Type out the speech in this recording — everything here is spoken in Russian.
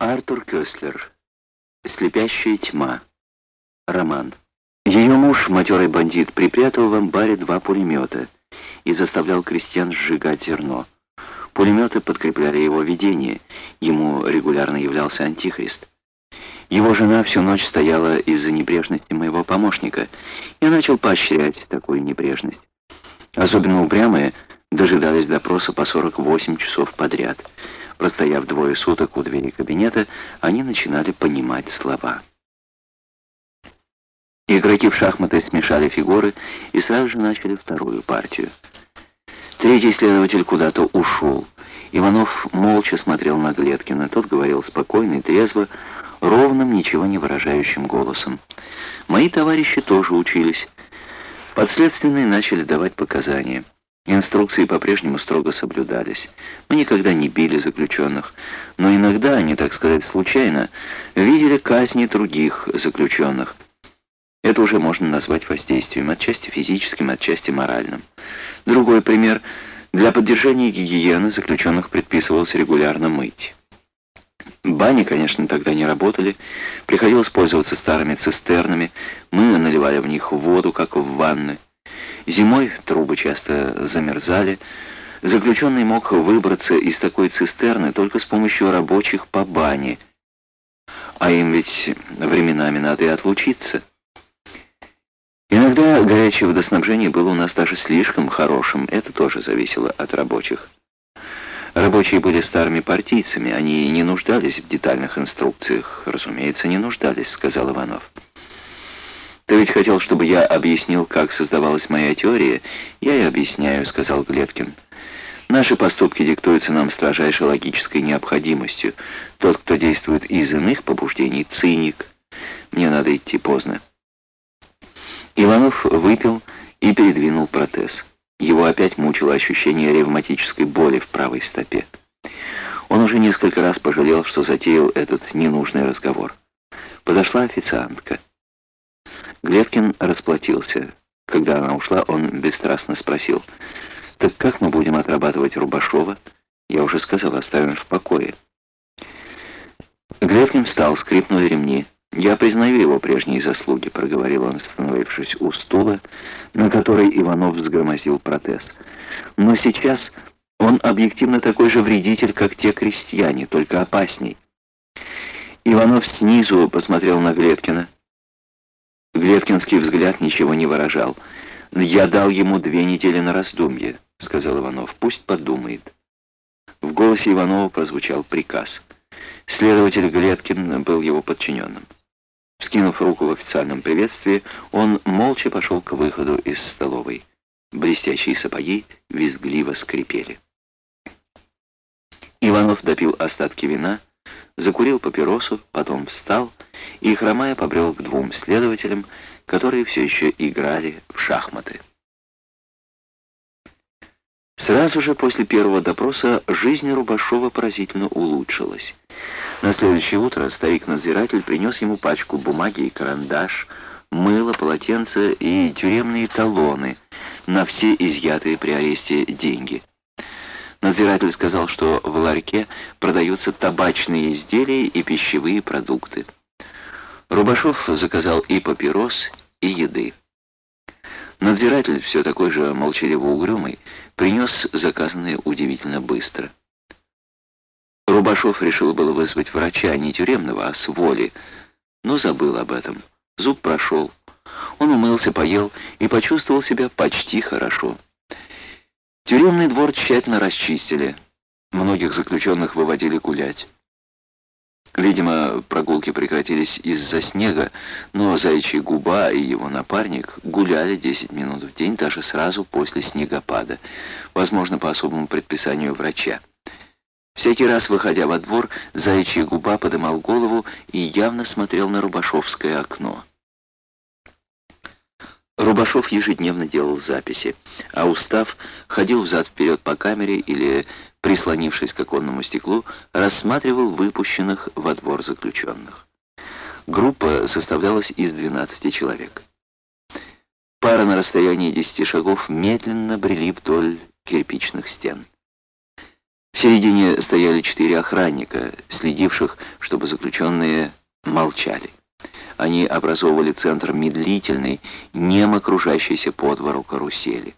Артур Кёслер. «Слепящая тьма». Роман. Ее муж, матерый бандит, припрятал в амбаре два пулемета и заставлял крестьян сжигать зерно. Пулеметы подкрепляли его видение, ему регулярно являлся антихрист. Его жена всю ночь стояла из-за небрежности моего помощника. Я начал поощрять такую небрежность. Особенно упрямые дожидались допроса по 48 часов подряд. Простояв двое суток у двери кабинета, они начинали понимать слова. Игроки в шахматы смешали фигуры и сразу же начали вторую партию. Третий следователь куда-то ушел. Иванов молча смотрел на Глеткина. Тот говорил спокойно и трезво, ровным, ничего не выражающим голосом. Мои товарищи тоже учились. Подследственные начали давать показания. Инструкции по-прежнему строго соблюдались. Мы никогда не били заключенных, но иногда они, так сказать, случайно, видели казни других заключенных. Это уже можно назвать воздействием, отчасти физическим, отчасти моральным. Другой пример. Для поддержания гигиены заключенных предписывалось регулярно мыть. Бани, конечно, тогда не работали. Приходилось пользоваться старыми цистернами. Мы наливали в них воду, как в ванны. Зимой трубы часто замерзали. Заключенный мог выбраться из такой цистерны только с помощью рабочих по бане. А им ведь временами надо и отлучиться. Иногда горячее водоснабжение было у нас даже слишком хорошим. Это тоже зависело от рабочих. Рабочие были старыми партийцами, они не нуждались в детальных инструкциях. Разумеется, не нуждались, сказал Иванов. «Ты ведь хотел, чтобы я объяснил, как создавалась моя теория?» «Я и объясняю», — сказал Глеткин. «Наши поступки диктуются нам строжайшей логической необходимостью. Тот, кто действует из иных побуждений, — циник. Мне надо идти поздно». Иванов выпил и передвинул протез. Его опять мучило ощущение ревматической боли в правой стопе. Он уже несколько раз пожалел, что затеял этот ненужный разговор. Подошла официантка. Глевкин расплатился. Когда она ушла, он бесстрастно спросил, «Так как мы будем отрабатывать Рубашова?» «Я уже сказал, оставим в покое». Глевкин встал, скрипнули ремни. «Я признаю его прежние заслуги», — проговорил он, остановившись у стула, на который Иванов взгромоздил протез. «Но сейчас он объективно такой же вредитель, как те крестьяне, только опасней». Иванов снизу посмотрел на Глеткина. Глеткинский взгляд ничего не выражал. «Я дал ему две недели на раздумье», — сказал Иванов. «Пусть подумает». В голосе Иванова прозвучал приказ. Следователь Глеткин был его подчиненным. Вскинув руку в официальном приветствии, он молча пошел к выходу из столовой. Блестящие сапоги визгливо скрипели. Иванов допил остатки вина, закурил папиросу, потом встал и, хромая, побрел к двум следователям, которые все еще играли в шахматы. Сразу же после первого допроса жизнь Рубашова поразительно улучшилась. На следующее утро старик-надзиратель принес ему пачку бумаги и карандаш, мыло, полотенце и тюремные талоны на все изъятые при аресте деньги. Надзиратель сказал, что в ларьке продаются табачные изделия и пищевые продукты. Рубашов заказал и папирос, и еды. Надзиратель, все такой же молчаливо-угрюмый, принес заказанное удивительно быстро. Рубашов решил было вызвать врача не тюремного, а с воли, но забыл об этом. Зуб прошел. Он умылся, поел и почувствовал себя почти хорошо. Тюремный двор тщательно расчистили. Многих заключенных выводили гулять. Видимо, прогулки прекратились из-за снега, но Заячья губа и его напарник гуляли 10 минут в день даже сразу после снегопада, возможно, по особому предписанию врача. Всякий раз, выходя во двор, Заячья губа подымал голову и явно смотрел на Рубашовское окно. Рубашов ежедневно делал записи, а устав ходил взад-вперед по камере или, прислонившись к оконному стеклу, рассматривал выпущенных во двор заключенных. Группа составлялась из 12 человек. Пара на расстоянии 10 шагов медленно брели вдоль кирпичных стен. В середине стояли четыре охранника, следивших, чтобы заключенные молчали. Они образовывали центр медлительной, нем окружающейся по двору карусели.